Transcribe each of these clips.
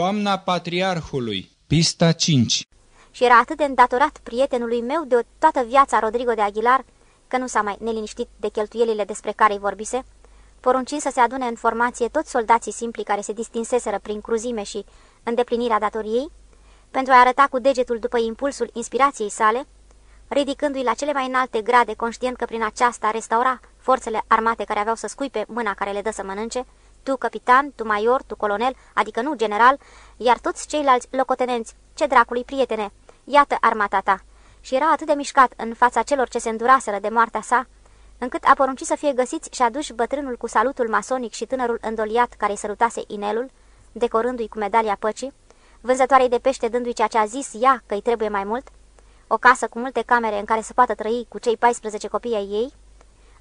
Toamna Patriarhului Pista 5 Și era atât de îndatorat prietenului meu de o toată viața Rodrigo de Aguilar, că nu s-a mai neliniștit de cheltuielile despre care îi vorbise, poruncind să se adune în formație toți soldații simpli care se distinseseră prin cruzime și îndeplinirea datoriei, pentru a arăta cu degetul după impulsul inspirației sale, ridicându-i la cele mai înalte grade, conștient că prin aceasta restaura forțele armate care aveau să scuipe mâna care le dă să mănânce, tu capitan, tu major, tu colonel, adică nu general, iar toți ceilalți locotenenți, ce dracului prietene, iată armata ta. Și era atât de mișcat în fața celor ce se înduraseră de moartea sa, încât a poruncit să fie găsiți și aduși bătrânul cu salutul masonic și tânărul îndoliat care îi sărutase inelul, decorându-i cu medalia păcii, vânzătoarei de pește dându-i ceea ce a zis ea că îi trebuie mai mult, o casă cu multe camere în care să poată trăi cu cei 14 copii ai ei,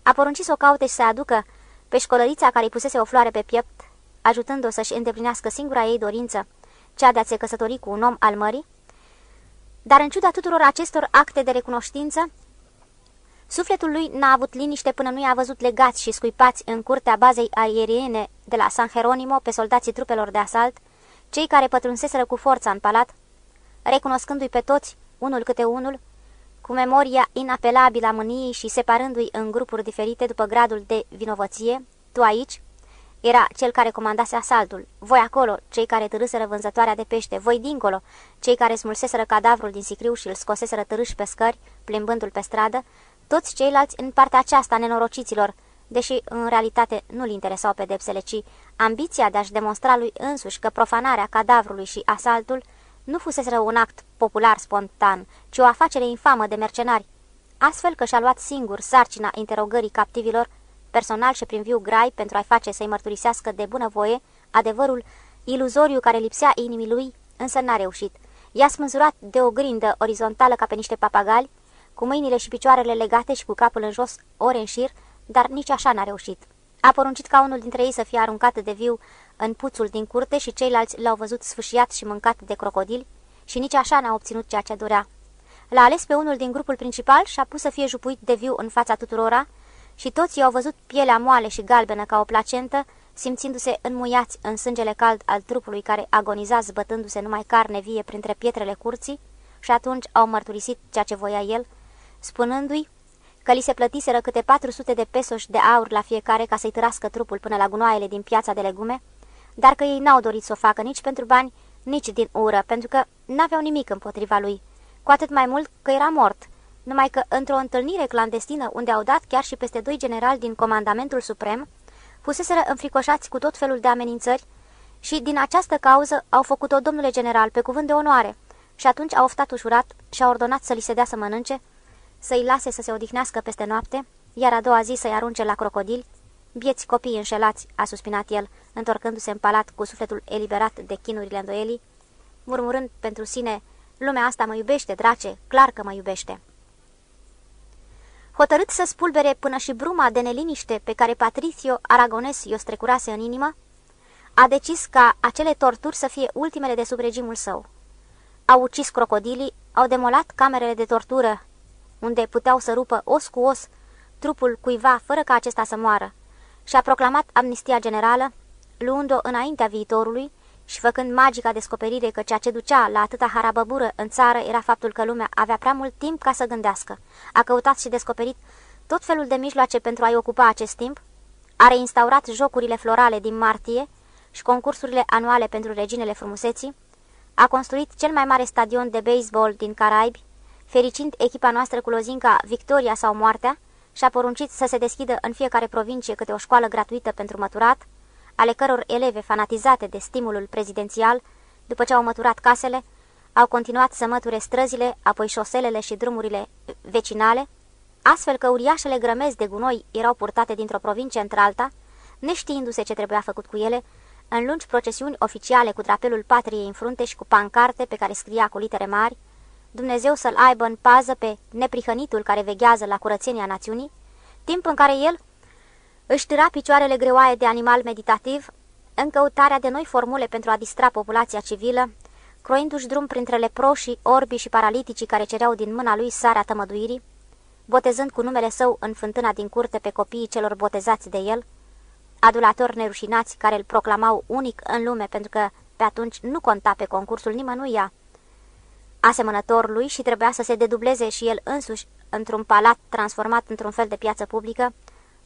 a poruncit să o caute și să aducă pe școlărița care îi pusese o floare pe piept, ajutând-o să-și îndeplinească singura ei dorință, cea de a se căsători cu un om al mării, dar în ciuda tuturor acestor acte de recunoștință, sufletul lui n-a avut liniște până nu i-a văzut legați și scuipați în curtea bazei aeriene de la San Jeronimo pe soldații trupelor de asalt, cei care pătrunseseră cu forța în palat, recunoscându-i pe toți, unul câte unul, cu memoria inapelabilă a mâniei și separându-i în grupuri diferite după gradul de vinovăție, tu aici, era cel care comandase asaltul, voi acolo, cei care târâseră vânzătoarea de pește, voi dincolo, cei care smulseseră cadavrul din sicriu și îl scoseseră târâși pe scări, plimbându-l pe stradă, toți ceilalți în partea aceasta nenorociților, deși în realitate nu-l interesau pedepsele, ci ambiția de a-și demonstra lui însuși că profanarea cadavrului și asaltul nu fusese un act popular spontan, ci o afacere infamă de mercenari, astfel că și-a luat singur sarcina interogării captivilor, personal și prin viu grai, pentru a-i face să-i mărturisească de bunăvoie adevărul iluzoriu care lipsea inimii lui, însă n-a reușit. I-a smânzurat de o grindă orizontală ca pe niște papagali, cu mâinile și picioarele legate și cu capul în jos, ore în șir, dar nici așa n-a reușit. A poruncit ca unul dintre ei să fie aruncat de viu în puțul din curte și ceilalți l-au văzut sfâșiat și mâncat de crocodili și nici așa n-a obținut ceea ce dorea. L-a ales pe unul din grupul principal și a pus să fie jupuit de viu în fața tuturora și toți i-au văzut pielea moale și galbenă ca o placentă, simțindu-se înmuiați în sângele cald al trupului care agoniza zbătându-se numai carne vie printre pietrele curții și atunci au mărturisit ceea ce voia el, spunându-i că li se plătiseră câte 400 de pesoși de aur la fiecare ca să-i târască trupul până la gunoaiele din piața de legume, dar că ei n-au dorit să o facă nici pentru bani, nici din ură, pentru că n-aveau nimic împotriva lui, cu atât mai mult că era mort, numai că într-o întâlnire clandestină unde au dat chiar și peste doi generali din Comandamentul Suprem, fuseseră înfricoșați cu tot felul de amenințări și din această cauză au făcut-o domnule general pe cuvânt de onoare și atunci au oftat ușurat și au ordonat să li se dea să mănânce, să-i lase să se odihnească peste noapte, iar a doua zi să-i arunce la crocodili. Bieți copii înșelați, a suspinat el, întorcându-se în palat cu sufletul eliberat de chinurile îndoielii, murmurând pentru sine, lumea asta mă iubește, drace, clar că mă iubește. Hotărât să spulbere până și bruma de neliniște pe care Patricio Aragones i-o strecurase în inimă, a decis ca acele torturi să fie ultimele de sub regimul său. Au ucis crocodilii, au demolat camerele de tortură unde puteau să rupă os cu os trupul cuiva fără ca acesta să moară, și a proclamat amnistia generală, luând-o înaintea viitorului și făcând magica descoperire că ceea ce ducea la atâta harabăbură în țară era faptul că lumea avea prea mult timp ca să gândească. A căutat și descoperit tot felul de mijloace pentru a-i ocupa acest timp, a reinstaurat jocurile florale din martie și concursurile anuale pentru reginele frumuseții, a construit cel mai mare stadion de baseball din Caraibi, fericind echipa noastră cu lozinca Victoria sau Moartea, și-a poruncit să se deschidă în fiecare provincie câte o școală gratuită pentru măturat, ale căror eleve fanatizate de stimulul prezidențial, după ce au măturat casele, au continuat să măture străzile, apoi șoselele și drumurile vecinale, astfel că uriașele grămezi de gunoi erau purtate dintr-o provincie într-alta, neștiindu-se ce trebuia făcut cu ele, în lungi procesiuni oficiale cu drapelul patriei în frunte și cu pancarte pe care scria cu litere mari, Dumnezeu să-l aibă în pază pe neprihănitul care veghează la curățenia națiunii, timp în care el își târa picioarele greoaie de animal meditativ în căutarea de noi formule pentru a distra populația civilă, croindu-și drum printre leproșii, orbii și paraliticii care cereau din mâna lui sarea tămăduirii, botezând cu numele său în fântâna din curte pe copiii celor botezați de el, adulatori nerușinați care îl proclamau unic în lume pentru că pe atunci nu conta pe concursul nimănuia asemănător lui și trebuia să se dedubleze și el însuși într-un palat transformat într-un fel de piață publică,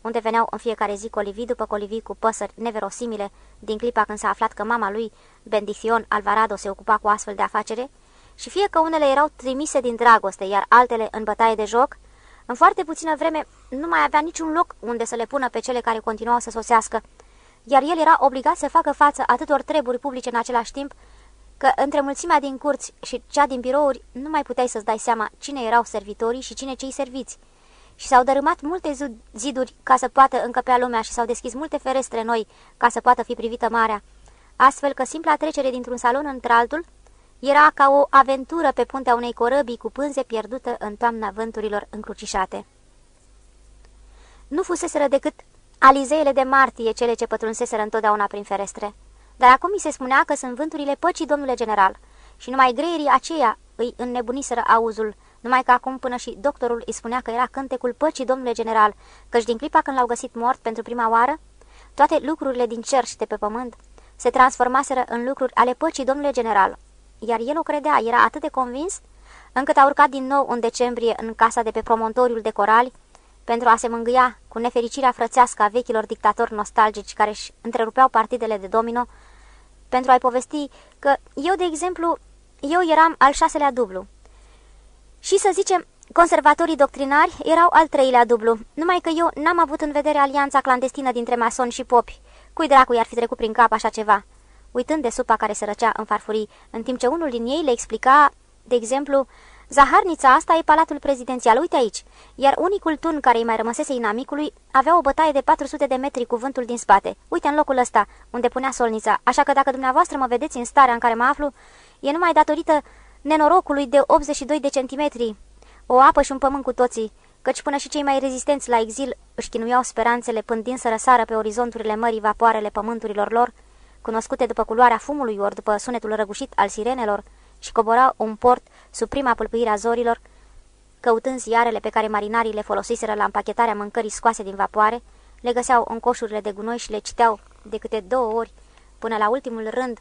unde veneau în fiecare zi colivii după colivii cu păsări neverosimile, din clipa când s-a aflat că mama lui, Bendición Alvarado, se ocupa cu astfel de afacere, și fie că unele erau trimise din dragoste, iar altele în bătaie de joc, în foarte puțină vreme nu mai avea niciun loc unde să le pună pe cele care continuau să sosească, iar el era obligat să facă față atâtor treburi publice în același timp, că între mulțimea din curți și cea din birouri nu mai puteai să-ți dai seama cine erau servitorii și cine cei serviți. Și s-au dărâmat multe ziduri ca să poată încăpea lumea și s-au deschis multe ferestre noi ca să poată fi privită marea, astfel că simpla trecere dintr-un salon într-altul era ca o aventură pe puntea unei corăbii cu pânze pierdută în toamna vânturilor încrucișate. Nu fuseseră decât alizeele de martie cele ce pătrunseseră întotdeauna prin ferestre. Dar acum mi se spunea că sunt vânturile păcii, domnule general, și numai greierii aceia îi înnebuniseră auzul, numai că acum până și doctorul îi spunea că era cântecul păcii, domnule general, căci din clipa când l-au găsit mort pentru prima oară, toate lucrurile din cer și de pe pământ se transformaseră în lucruri ale păcii, domnule general. Iar el o credea, era atât de convins, încât a urcat din nou în decembrie în casa de pe promontoriul de corali, pentru a se mângâia cu nefericirea frățească a vechilor dictatori nostalgici care își întrerupeau partidele de domino, pentru a-i povesti că eu, de exemplu, eu eram al șaselea dublu. Și să zicem, conservatorii doctrinari erau al treilea dublu, numai că eu n-am avut în vedere alianța clandestină dintre masoni și popi. Cui dracu i-ar fi trecut prin cap așa ceva? Uitând de supa care se răcea în farfurii, în timp ce unul din ei le explica, de exemplu, Zaharnița asta e palatul prezidențial, uite aici. Iar unicul tun care îi mai rămăsese inamicului avea o bătaie de 400 de metri cu vântul din spate. Uite în locul ăsta, unde punea solnița, așa că dacă dumneavoastră mă vedeți în starea în care mă aflu, e numai datorită nenorocului de 82 de centimetri. O apă și un pământ cu toții, căci până și cei mai rezistenți la exil își chinuiau speranțele pândind să răsară pe orizonturile mării vapoarele pământurilor lor, cunoscute după culoarea fumului ori după sunetul răgușit al sirenelor, și cobora un port sub prima pâlpâire a zorilor, căutând ziarele pe care marinarii le folosiseră la împachetarea mâncării scoase din vapoare, le găseau în coșurile de gunoi și le citeau de câte două ori, până la ultimul rând,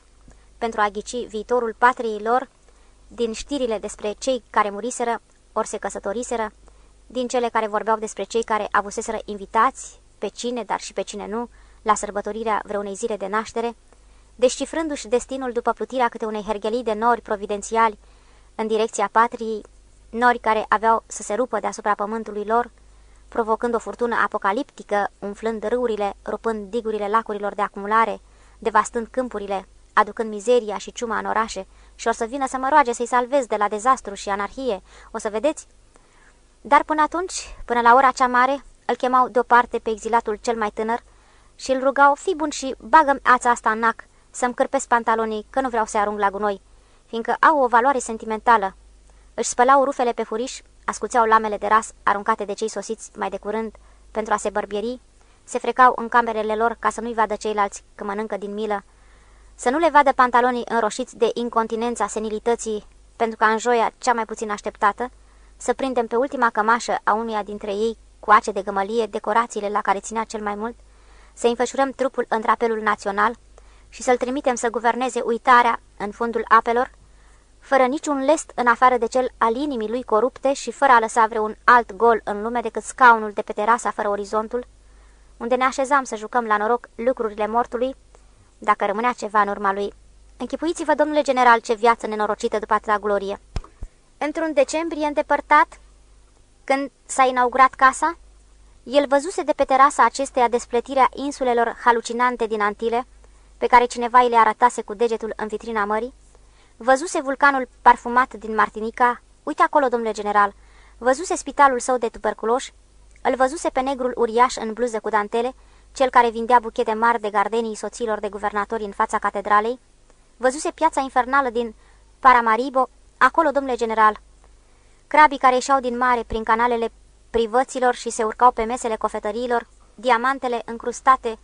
pentru a ghici viitorul patriei lor, din știrile despre cei care muriseră, ori se căsătoriseră, din cele care vorbeau despre cei care avuseseră invitați, pe cine, dar și pe cine nu, la sărbătorirea vreunei zile de naștere, descifrându-și destinul după plutirea câte unei herghelii de nori providențiali în direcția patriei, nori care aveau să se rupă deasupra pământului lor, provocând o furtună apocaliptică, umflând râurile, rupând digurile lacurilor de acumulare, devastând câmpurile, aducând mizeria și ciuma în orașe, și o să vină să mă roage să-i salvez de la dezastru și anarhie, o să vedeți? Dar până atunci, până la ora cea mare, îl chemau deoparte pe exilatul cel mai tânăr și îl rugau, fi bun și bagă ața asta în nac, să-mi cârpesc pantalonii, că nu vreau să arunc la gunoi, fiindcă au o valoare sentimentală. Își spălau rufele pe furiș, ascuțeau lamele de ras aruncate de cei sosiți mai de curând pentru a se bărbieri, se frecau în camerele lor ca să nu-i vadă ceilalți că mănâncă din milă, să nu le vadă pantalonii înroșiți de incontinența senilității, pentru ca în joia cea mai puțin așteptată, să prindem pe ultima cămașă a unuia dintre ei cu ace de gămălie decorațiile la care ținea cel mai mult, să înfășurăm trupul în drapelul național, și să-l trimitem să guverneze uitarea în fundul apelor, fără niciun lest în afară de cel al inimii lui corupte și fără a lăsa vreun alt gol în lume decât scaunul de pe terasa fără orizontul, unde ne așezam să jucăm la noroc lucrurile mortului, dacă rămânea ceva în urma lui. Închipuiți-vă, domnule general, ce viață nenorocită după atâta glorie. Într-un decembrie îndepărtat, când s-a inaugurat casa, el văzuse de pe terasa acesteia despletirea insulelor halucinante din Antile, pe care cineva îi le arătase cu degetul în vitrina mării, văzuse vulcanul parfumat din Martinica, uite acolo, domnule general, văzuse spitalul său de tuberculoși, îl văzuse pe negrul uriaș în bluză cu dantele, cel care vindea buchete mari de gardenii soților de guvernatori în fața catedralei, văzuse piața infernală din Paramaribo, acolo, domnule general, crabii care ieșeau din mare prin canalele privăților și se urcau pe mesele cofetăriilor, diamantele încrustate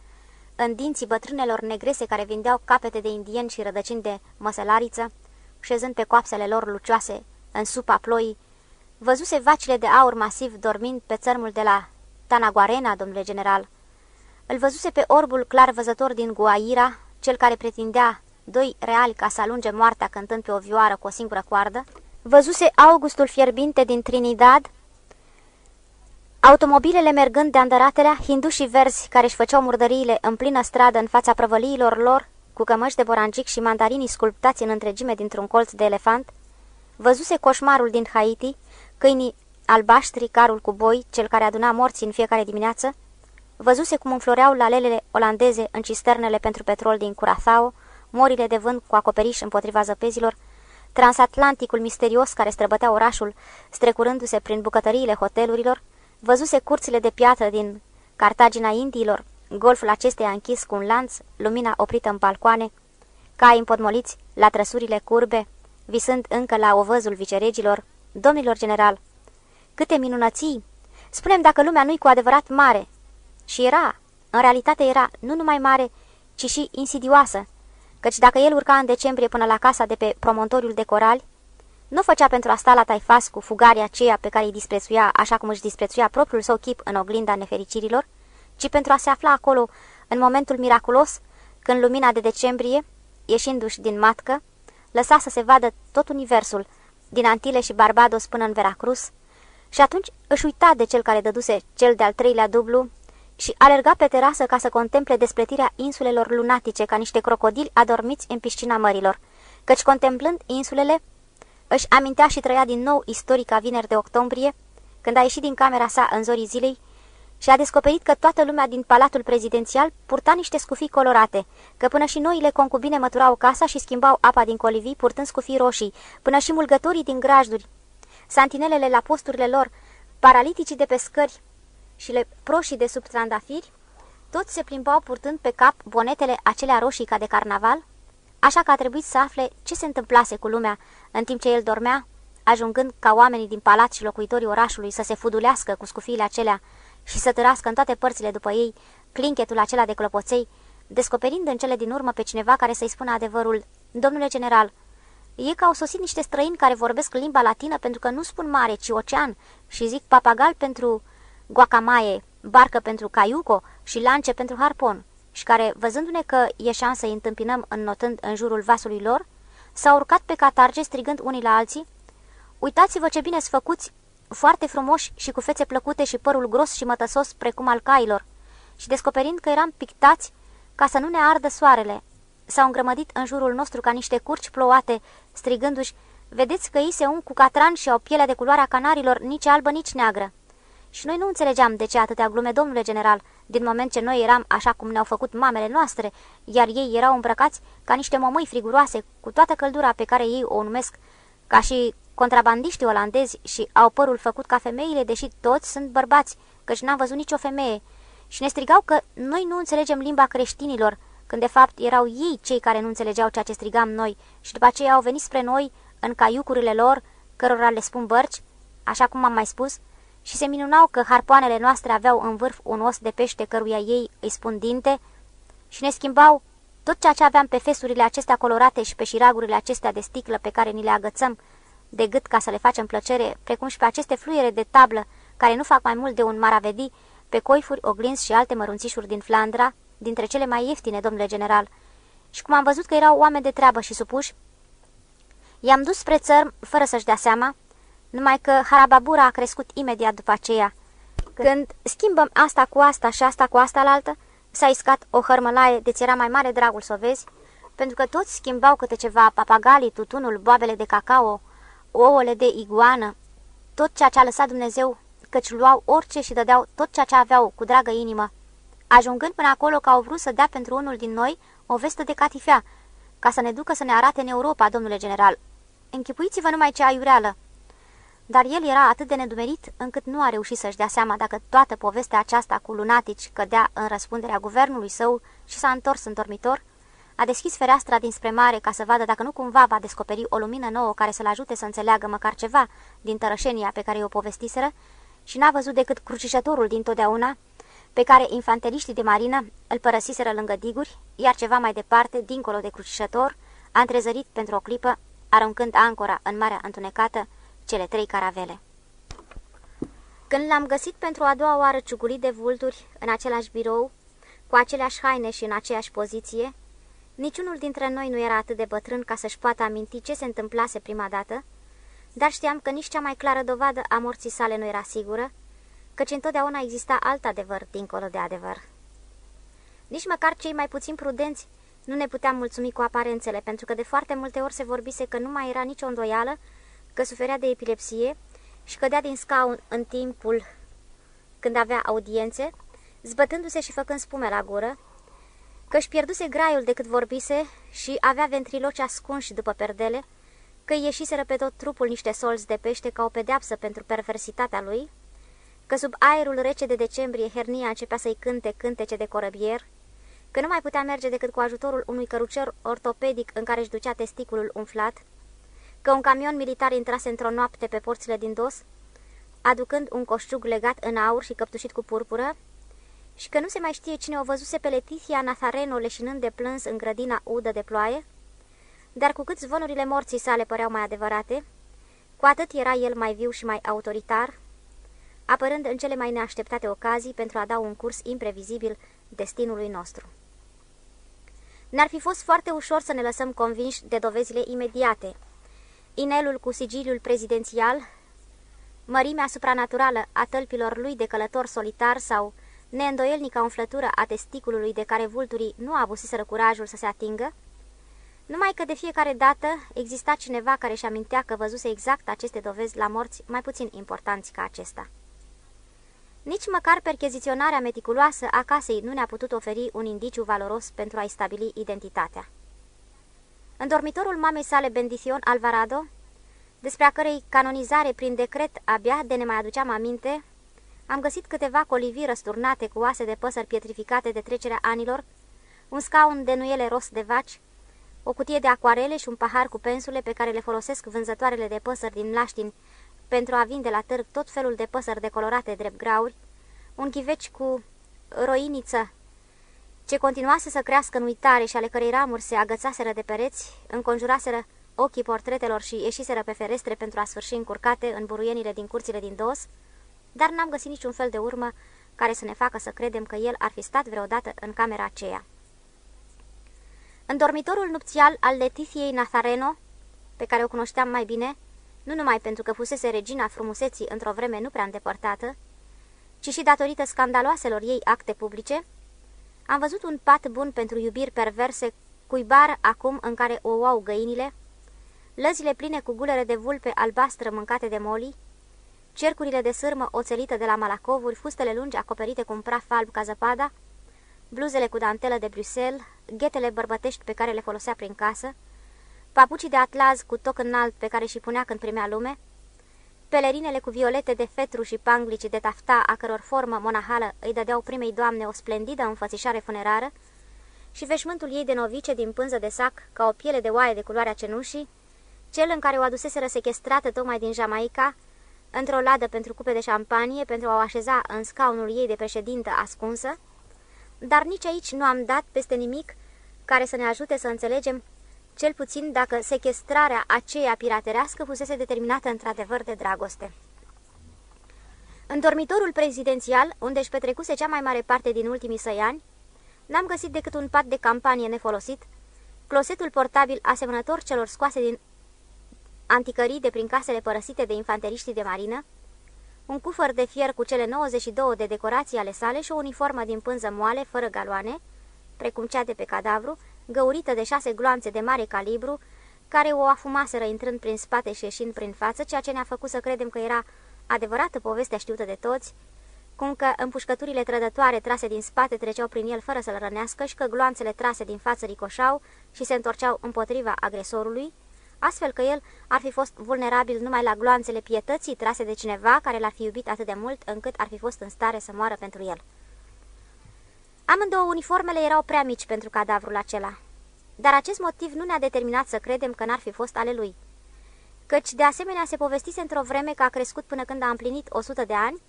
în dinții bătrânelor negrese care vindeau capete de indieni și rădăcini de măsălariță, șezând pe coapsele lor lucioase în supa ploii, văzuse vacile de aur masiv dormind pe țărmul de la Tanaguarena, domnule general. Îl văzuse pe orbul clar văzător din Guaira, cel care pretindea doi reali ca să alunge moartea cântând pe o vioară cu o singură coardă, văzuse Augustul fierbinte din Trinidad, automobilele mergând de andăratelea, hindușii verzi care își făceau murdăriile în plină stradă în fața prăvăliilor lor, cu cămăși de borangic și mandarinii sculptați în întregime dintr-un colț de elefant, văzuse coșmarul din Haiti, câinii albaștri, carul cu boi, cel care aduna morții în fiecare dimineață, văzuse cum înfloreau lalelele olandeze în cisternele pentru petrol din Curaçao, morile de vânt cu acoperiș împotriva zăpezilor, transatlanticul misterios care străbătea orașul, strecurându-se prin bucătăriile hotelurilor, văzuse curțile de piatră din Cartagina Indiilor, golful acesteia închis cu un lanț, lumina oprită în balcoane, cai împodmoliți la trăsurile curbe, visând încă la ovăzul viceregilor, domnilor general, câte minunății! Spunem dacă lumea nu-i cu adevărat mare. Și era, în realitate era, nu numai mare, ci și insidioasă, căci dacă el urca în decembrie până la casa de pe promontoriul de corali, nu făcea pentru a sta la taifas cu fugaria aceea pe care îi disprețuia așa cum își disprețuia propriul său chip în oglinda nefericirilor, ci pentru a se afla acolo în momentul miraculos, când lumina de decembrie, ieșindu-și din matcă, lăsa să se vadă tot universul, din Antile și Barbados până în Veracruz, și atunci își uita de cel care dăduse cel de-al treilea dublu și alerga pe terasă ca să contemple despletirea insulelor lunatice ca niște crocodili adormiți în piscina mărilor, căci contemplând insulele, își amintea și trăia din nou istorica vineri de octombrie, când a ieșit din camera sa în zorii zilei și a descoperit că toată lumea din palatul prezidențial purta niște scufii colorate, că până și noile concubine măturau casa și schimbau apa din colivii purtând scufii roșii, până și mulgătorii din grajduri. Santinelele la posturile lor, paraliticii de pe scări și le proșii de sub trandafiri, toți se plimbau purtând pe cap bonetele acelea roșii ca de carnaval, așa că a trebuit să afle ce se întâmplase cu lumea în timp ce el dormea, ajungând ca oamenii din palat și locuitorii orașului să se fudulească cu scufiile acelea și să tărască în toate părțile după ei clinchetul acela de clopoței, descoperind în cele din urmă pe cineva care să-i spună adevărul, Domnule general, E că au sosit niște străini care vorbesc limba latină pentru că nu spun mare, ci ocean și zic papagal pentru guacamaie, barcă pentru caiuco și lance pentru harpon și care, văzându-ne că e șansă să-i întâmpinăm înnotând în jurul vasului lor, s-au urcat pe catarge strigând unii la alții, Uitați-vă ce bine sunt făcuți, foarte frumoși și cu fețe plăcute și părul gros și mătăsos precum al cailor, și descoperind că eram pictați ca să nu ne ardă soarele, s-au îngrămădit în jurul nostru ca niște curci plouate, strigându-și, vedeți că ei se ung cu catran și au pielea de culoarea canarilor, nici albă, nici neagră. Și noi nu înțelegeam de ce atâtea glume, domnule general, din moment ce noi eram așa cum ne-au făcut mamele noastre, iar ei erau îmbrăcați ca niște momâi friguroase, cu toată căldura pe care ei o numesc ca și contrabandiștii olandezi și au părul făcut ca femeile, deși toți sunt bărbați, căci n-am văzut nicio femeie. Și ne strigau că noi nu înțelegem limba creștinilor, când de fapt erau ei cei care nu înțelegeau ceea ce strigam noi și după aceea au venit spre noi în caiucurile lor, cărora le spun bărci, așa cum am mai spus, și se minunau că harpoanele noastre aveau în vârf un os de pește căruia ei îi spun dinte și ne schimbau tot ceea ce aveam pe fesurile acestea colorate și pe șiragurile acestea de sticlă pe care ni le agățăm de gât ca să le facem plăcere, precum și pe aceste fluiere de tablă care nu fac mai mult de un maravedi, pe coifuri, oglinzi și alte mărunțișuri din Flandra, dintre cele mai ieftine, domnule general, și cum am văzut că erau oameni de treabă și supuși, i-am dus spre țărm fără să-și dea seama, numai că harababura a crescut imediat după aceea. Când schimbăm asta cu asta și asta cu asta la altă, s-a iscat o hărmălaie de ți era mai mare dragul să o vezi, pentru că toți schimbau câte ceva, papagalii, tutunul, boabele de cacao, ouăle de iguană, tot ceea ce a lăsat Dumnezeu, căci luau orice și dădeau tot ceea ce aveau cu dragă inimă ajungând până acolo că au vrut să dea pentru unul din noi o vestă de catifea, ca să ne ducă să ne arate în Europa, domnule general. Închipuiți-vă numai ce aiureală! Dar el era atât de nedumerit încât nu a reușit să-și dea seama dacă toată povestea aceasta cu lunatici cădea în răspunderea guvernului său și s-a întors în dormitor, a deschis fereastra dinspre mare ca să vadă dacă nu cumva va descoperi o lumină nouă care să-l ajute să înțeleagă măcar ceva din tărășenia pe care o povestiseră și n-a văzut decât crucișătorul din totdeauna, pe care infanteriștii de marină îl părăsiseră lângă diguri, iar ceva mai departe, dincolo de crucișător, a întrezărit pentru o clipă, aruncând ancora în marea întunecată, cele trei caravele. Când l-am găsit pentru a doua oară ciugurit de vulturi în același birou, cu aceleași haine și în aceeași poziție, Niciunul dintre noi nu era atât de bătrân ca să-și poată aminti ce se întâmplase prima dată, dar știam că nici cea mai clară dovadă a morții sale nu era sigură, căci întotdeauna exista alt adevăr dincolo de adevăr. Nici măcar cei mai puțin prudenți nu ne puteam mulțumi cu aparențele, pentru că de foarte multe ori se vorbise că nu mai era nicio îndoială, că suferea de epilepsie și cădea din scaun în timpul când avea audiențe, zbătându-se și făcând spume la gură, că își pierduse graiul de cât vorbise și avea ventriloci ascunși după perdele, că ieșiseră pe tot trupul niște solți de pește ca o pedeapsă pentru perversitatea lui, că sub aerul rece de decembrie hernia începea să-i cânte cântece de corăbier, că nu mai putea merge decât cu ajutorul unui cărucior ortopedic în care își ducea testiculul umflat, că un camion militar intrase într-o noapte pe porțile din dos, aducând un coșciug legat în aur și căptușit cu purpură, și că nu se mai știe cine o văzuse pe Leticia Nazareno leșinând de plâns în grădina udă de ploaie, dar cu cât zvonurile morții sale păreau mai adevărate, cu atât era el mai viu și mai autoritar, apărând în cele mai neașteptate ocazii pentru a da un curs imprevizibil destinului nostru. Ne-ar fi fost foarte ușor să ne lăsăm convinși de dovezile imediate. Inelul cu sigiliul prezidențial, mărimea supranaturală a tălpilor lui de călător solitar sau neîndoielnica umflătură a testiculului de care vulturii nu avusiseră curajul să se atingă, numai că de fiecare dată exista cineva care își amintea că văzuse exact aceste dovezi la morți mai puțin importanți ca acesta. Nici măcar percheziționarea meticuloasă a casei nu ne-a putut oferi un indiciu valoros pentru a-i stabili identitatea. În dormitorul mamei sale Bendition Alvarado, despre a cărei canonizare prin decret abia de ne mai aduceam aminte, am găsit câteva colivii răsturnate cu oase de păsări pietrificate de trecerea anilor, un scaun de nuiele rost de vaci, o cutie de acoarele și un pahar cu pensule pe care le folosesc vânzătoarele de păsări din Laștin pentru a vinde la târg tot felul de păsări decolorate drept grauri, un ghiveci cu roiniță ce continuase să crească în uitare și ale cărei ramuri se agățaseră de pereți, înconjuraseră ochii portretelor și ieșiseră pe ferestre pentru a sfârși încurcate în buruienile din curțile din dos, dar n-am găsit niciun fel de urmă care să ne facă să credem că el ar fi stat vreodată în camera aceea. În dormitorul nupțial al Letitiei Nazareno, pe care o cunoșteam mai bine, nu numai pentru că fusese regina frumuseții într-o vreme nu prea îndepărtată, ci și datorită scandaloaselor ei acte publice, am văzut un pat bun pentru iubiri perverse, cuibar acum în care o uau găinile, lăzile pline cu gulere de vulpe albastră mâncate de moli, cercurile de sârmă oțelită de la malacovuri, fustele lungi acoperite cu un praf alb ca zăpada, bluzele cu dantelă de Bruxelles, ghetele bărbătești pe care le folosea prin casă, papucii de atlaz cu toc înalt pe care și punea când primea lume, pelerinele cu violete de fetru și panglici de tafta, a căror formă monahală îi dădeau primei doamne o splendidă înfățișare funerară, și veșmântul ei de novice din pânză de sac, ca o piele de oaie de culoarea cenușii, cel în care o aduseseră sechestrată tocmai din Jamaica, într-o ladă pentru cupe de șampanie, pentru a o așeza în scaunul ei de președintă ascunsă, dar nici aici nu am dat peste nimic care să ne ajute să înțelegem, cel puțin dacă sequestrarea aceea piraterească fusese determinată într-adevăr de dragoste. În dormitorul prezidențial, unde își petrecuse cea mai mare parte din ultimii săi ani, n-am găsit decât un pat de campanie nefolosit, closetul portabil asemănător celor scoase din anticării de prin casele părăsite de infanteriștii de marină, un cufăr de fier cu cele 92 de decorații ale sale și o uniformă din pânză moale, fără galoane, precum cea de pe cadavru, găurită de șase gloanțe de mare calibru, care o afumaseră intrând prin spate și ieșind prin față, ceea ce ne-a făcut să credem că era adevărată povestea știută de toți, cum că împușcăturile trădătoare trase din spate treceau prin el fără să-l rănească și că gloanțele trase din față ricoșau și se întorceau împotriva agresorului, astfel că el ar fi fost vulnerabil numai la gloanțele pietății trase de cineva care l-ar fi iubit atât de mult încât ar fi fost în stare să moară pentru el. Amândouă uniformele erau prea mici pentru cadavrul acela, dar acest motiv nu ne-a determinat să credem că n-ar fi fost ale lui. Căci, de asemenea, se povestise într-o vreme că a crescut până când a împlinit 100 de ani,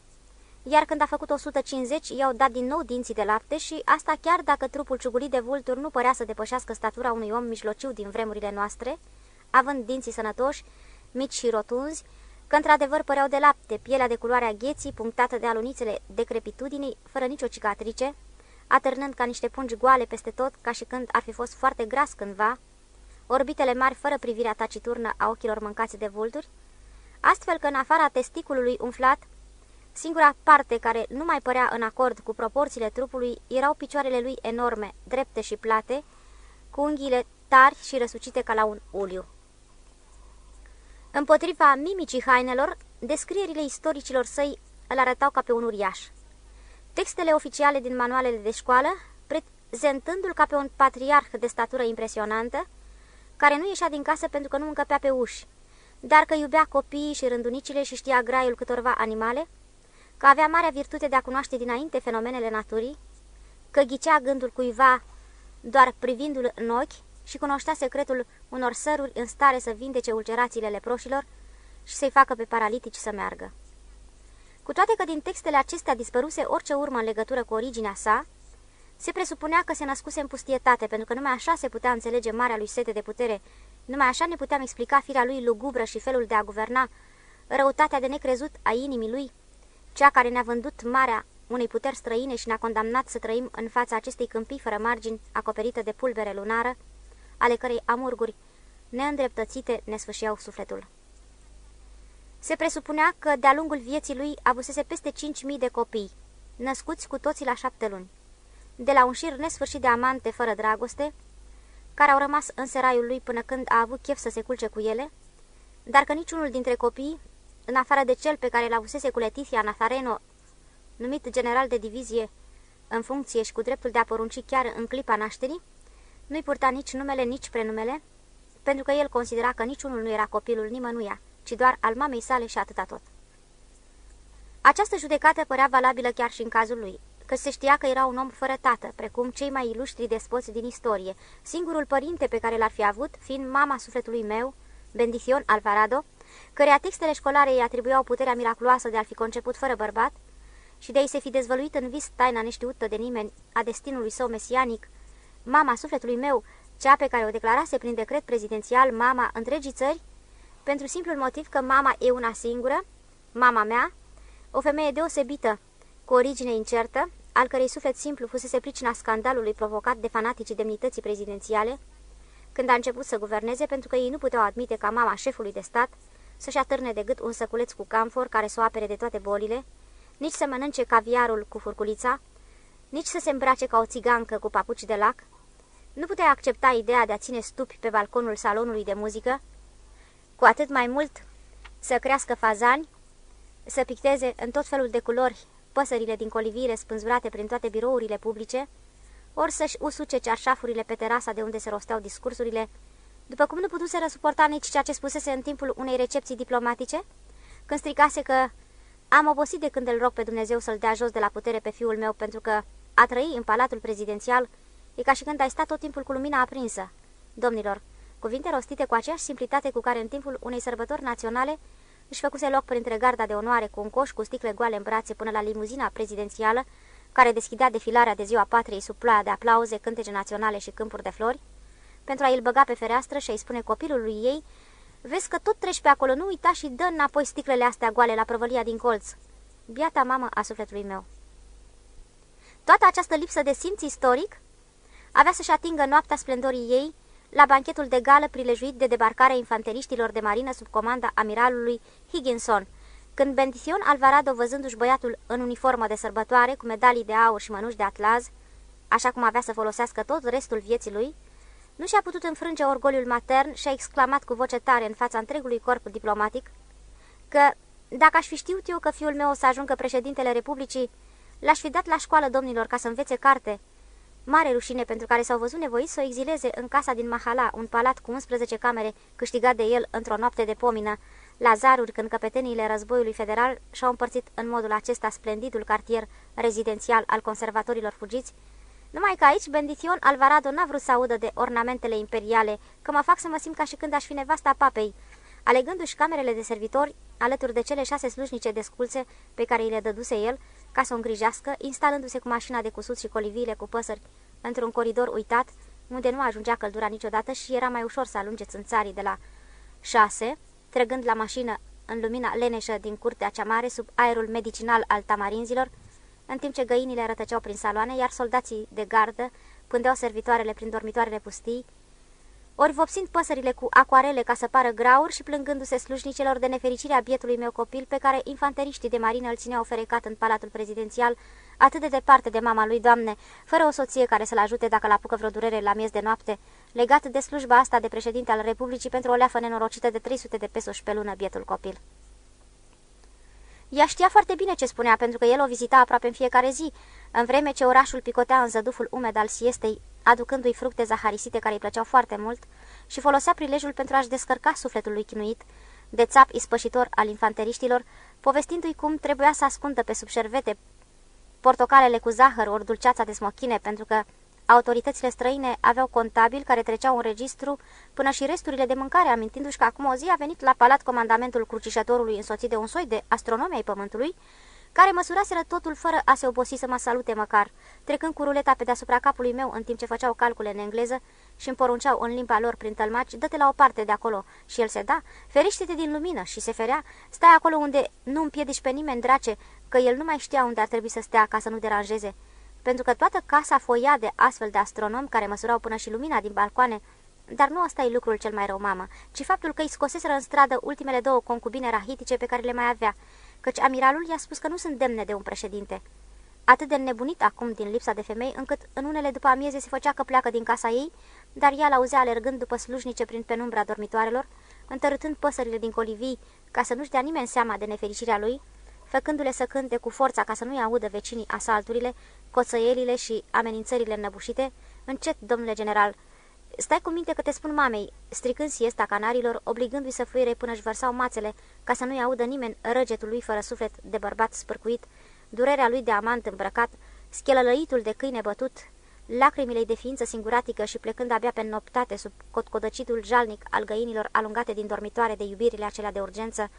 iar când a făcut 150, i-au dat din nou dinții de lapte și asta chiar dacă trupul ciugulit de vulturi nu părea să depășească statura unui om mijlociu din vremurile noastre, având dinții sănătoși, mici și rotunzi, că într-adevăr păreau de lapte, pielea de culoarea gheții, punctată de alunițele decrepitudinii, fără nicio cicatrice, atârnând ca niște pungi goale peste tot, ca și când ar fi fost foarte gras cândva, orbitele mari fără privirea taciturnă a ochilor mâncați de vulturi, astfel că în afara testiculului umflat, singura parte care nu mai părea în acord cu proporțiile trupului erau picioarele lui enorme, drepte și plate, cu unghiile tari și răsucite ca la un uliu. Împotriva mimicii hainelor, descrierile istoricilor săi îl arătau ca pe un uriaș. Textele oficiale din manualele de școală, prezentându-l ca pe un patriarh de statură impresionantă, care nu ieșea din casă pentru că nu încăpea pe uși, dar că iubea copiii și rândunicile și știa graiul câtorva animale, că avea marea virtute de a cunoaște dinainte fenomenele naturii, că ghicea gândul cuiva doar privindu-l în ochi și cunoștea secretul unor săruri în stare să vindece ulcerațiile leproșilor și să-i facă pe paralitici să meargă. Cu toate că din textele acestea dispăruse orice urmă în legătură cu originea sa, se presupunea că se născuse în pustietate, pentru că numai așa se putea înțelege marea lui sete de putere, numai așa ne puteam explica firea lui lugubră și felul de a guverna, răutatea de necrezut a inimii lui, cea care ne-a vândut marea unei puteri străine și ne-a condamnat să trăim în fața acestei câmpii fără margini, acoperită de pulbere lunară, ale cărei amurguri neîndreptățite ne sfâșiau sufletul. Se presupunea că de-a lungul vieții lui avusese peste 5.000 de copii, născuți cu toții la șapte luni, de la un șir nesfârșit de amante fără dragoste, care au rămas în seraiul lui până când a avut chef să se culce cu ele, dar că niciunul dintre copii, în afară de cel pe care l avusese cu Leticia Nazareno, numit general de divizie în funcție și cu dreptul de a porunci chiar în clipa nașterii, nu-i purta nici numele, nici prenumele, pentru că el considera că niciunul nu era copilul nimănuia, ci doar al mamei sale și atâta tot. Această judecată părea valabilă chiar și în cazul lui, că se știa că era un om fără tată, precum cei mai ilustri despoți din istorie, singurul părinte pe care l-ar fi avut fiind mama sufletului meu, Bendición Alvarado, căreia textele școlare îi atribuiau puterea miraculoasă de a fi conceput fără bărbat și de a-i se fi dezvăluit în vis taina neștiută de nimeni a destinului său mesianic, mama sufletului meu, cea pe care o declarase prin decret prezidențial mama întregii țări, pentru simplul motiv că mama e una singură, mama mea, o femeie deosebită, cu origine incertă, al cărei suflet simplu fusese pricina scandalului provocat de fanaticii demnității prezidențiale, când a început să guverneze pentru că ei nu puteau admite ca mama șefului de stat să-și atârne de gât un săculeț cu camfor care să o apere de toate bolile, nici să mănânce caviarul cu furculița, nici să se îmbrace ca o țigancă cu papuci de lac, nu puteai accepta ideea de a ține stupi pe balconul salonului de muzică, cu atât mai mult să crească fazani, să picteze în tot felul de culori păsările din colivire spânzurate prin toate birourile publice, ori să-și usuce cearșafurile pe terasa de unde se rosteau discursurile, după cum nu putuse răsuporta nici ceea ce spusese în timpul unei recepții diplomatice, când stricase că am obosit de când îl rog pe Dumnezeu să-l dea jos de la putere pe fiul meu pentru că a trăi în palatul prezidențial E ca și când ai stat tot timpul cu lumina aprinsă. Domnilor, cuvinte rostite cu aceeași simplitate cu care în timpul unei sărbători naționale își făcuse loc printre garda de onoare cu un coș cu sticle goale în brațe până la limuzina prezidențială, care deschidea defilarea de ziua patriei sub ploaia de aplauze, cântece naționale și câmpuri de flori, pentru a îl băga pe fereastră și a-i spune copilului ei, Vezi că tot treci pe acolo, nu uita și dă înapoi sticlele astea goale la prăvălia din colț. Biata mamă a sufletului meu. Toată această lipsă de simț istoric avea să-și atingă noaptea splendorii ei la banchetul de gală prilejuit de debarcarea infanteriștilor de marină sub comanda amiralului Higginson, când Bendition Alvarado, văzându-și băiatul în uniformă de sărbătoare, cu medalii de aur și mănuși de atlaz, așa cum avea să folosească tot restul vieții lui, nu și-a putut înfrânge orgoliul matern și a exclamat cu voce tare în fața întregului corp diplomatic că, dacă aș fi știut eu că fiul meu o să ajungă președintele Republicii, l-aș fi dat la școală domnilor ca să învețe carte Mare rușine pentru care s-au văzut nevoiți să o exileze în casa din Mahala, un palat cu 11 camere câștigat de el într-o noapte de pomină, la zaruri când căpeteniile războiului federal și-au împărțit în modul acesta splendidul cartier rezidențial al conservatorilor fugiți, numai că aici Bendition Alvarado n-a vrut să audă de ornamentele imperiale, că mă fac să mă simt ca și când aș fi nevasta papei, alegându-și camerele de servitori alături de cele șase slujnice desculțe pe care îi le dăduse el, ca să o îngrijească, instalându-se cu mașina de cusut și coliviile cu păsări într-un coridor uitat, unde nu ajungea căldura niciodată și era mai ușor să alunge țânțarii de la șase, trăgând la mașină în lumina leneșă din curtea cea mare, sub aerul medicinal al tamarinzilor, în timp ce găinile rătăceau prin saloane, iar soldații de gardă pândeau servitoarele prin dormitoarele pustii, ori vopsind păsările cu acoarele ca să pară grauri și plângându-se slujnicelor de nefericirea bietului meu copil pe care infanteriștii de marină îl țineau ferecat în palatul prezidențial, atât de departe de mama lui, doamne, fără o soție care să-l ajute dacă l-apucă vreo durere la miez de noapte, legat de slujba asta de președinte al Republicii pentru o leafă nenorocită de 300 de pesoși pe lună bietul copil. Ea știa foarte bine ce spunea, pentru că el o vizita aproape în fiecare zi, în vreme ce orașul picotea în zăduful umed al siestei, aducându-i fructe zaharisite care îi plăceau foarte mult și folosea prilejul pentru a-și descărca sufletul lui chinuit, de țap ispășitor al infanteriștilor, povestindu-i cum trebuia să ascundă pe sub șervete portocalele cu zahăr ori dulceața de smochine, pentru că autoritățile străine aveau contabil care treceau în registru până și resturile de mâncare, amintindu-și că acum o zi a venit la palat comandamentul crucișătorului însoțit de un soi de astronomi ai pământului, care măsuraseră totul fără a se obosi să mă salute măcar, trecând cu ruleta pe deasupra capului meu în timp ce făceau calcule în engleză și îmi porunceau în limba lor prin tălmaci, dă-te la o parte de acolo. Și el se da, ferește-te din lumină și se ferea, stai acolo unde nu împiedici pe nimeni, drace, că el nu mai știa unde ar trebui să stea ca să nu deranjeze. Pentru că toată casa foia de astfel de astronomi care măsurau până și lumina din balcoane, dar nu asta e lucrul cel mai rău, mamă, ci faptul că îi scoseseră în stradă ultimele două concubine rahitice pe care le mai avea, căci amiralul i-a spus că nu sunt demne de un președinte. Atât de nebunit acum din lipsa de femei, încât în unele după amieze se făcea că pleacă din casa ei, dar ea l-auzea alergând după slujnice prin penumbra dormitoarelor, întărâtând păsările din colivii ca să nu-și dea nimeni seama de nefericirea lui, făcându-le să cânte cu forța ca să nu-i audă vecinii asalturile, coțăielile și amenințările înnăbușite, încet, domnule general, Stai cu minte că te spun mamei, stricând siesta canarilor, obligându-i să fluire până își vărsau mațele, ca să nu-i audă nimeni răgetul lui fără suflet de bărbat spărcuit, durerea lui de amant îmbrăcat, schelălăitul de câine bătut, lacrimile de ființă singuratică și plecând abia pe noptate sub cotcodăcitul jalnic al găinilor alungate din dormitoare de iubirile acelea de urgență,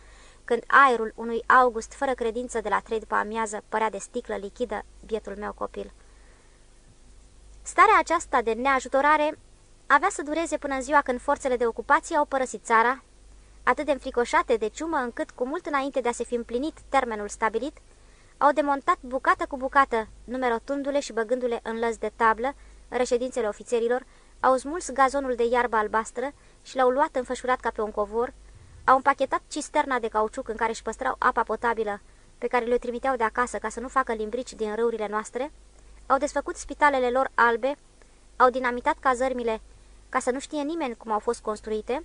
când aerul unui august fără credință de la trei după amiază părea de sticlă lichidă bietul meu copil. Starea aceasta de neajutorare avea să dureze până în ziua când forțele de ocupație au părăsit țara, atât de înfricoșate de ciumă încât, cu mult înainte de a se fi împlinit termenul stabilit, au demontat bucată cu bucată, numerotându-le și băgându-le în lăzi de tablă, reședințele ofițerilor, au smuls gazonul de iarbă albastră și l-au luat înfășurat ca pe un covor, au împachetat cisterna de cauciuc în care își păstrau apa potabilă, pe care le trimiteau de acasă ca să nu facă limbrici din râurile noastre, au desfăcut spitalele lor albe, au dinamitat cazărmile ca să nu știe nimeni cum au fost construite,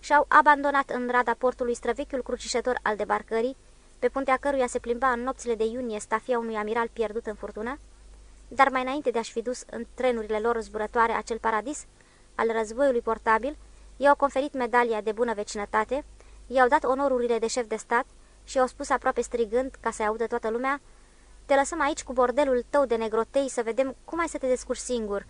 și-au abandonat în rada portului străvechiul crucișător al debarcării, pe puntea căruia se plimba în nopțile de iunie stafia unui amiral pierdut în furtună, dar mai înainte de a-și fi dus în trenurile lor zburătoare acel paradis al războiului portabil, i-au conferit medalia de bună vecinătate, i-au dat onorurile de șef de stat și i-au spus aproape strigând, ca să audă toată lumea, Te lăsăm aici cu bordelul tău de negrotei să vedem cum ai să te descurci singur."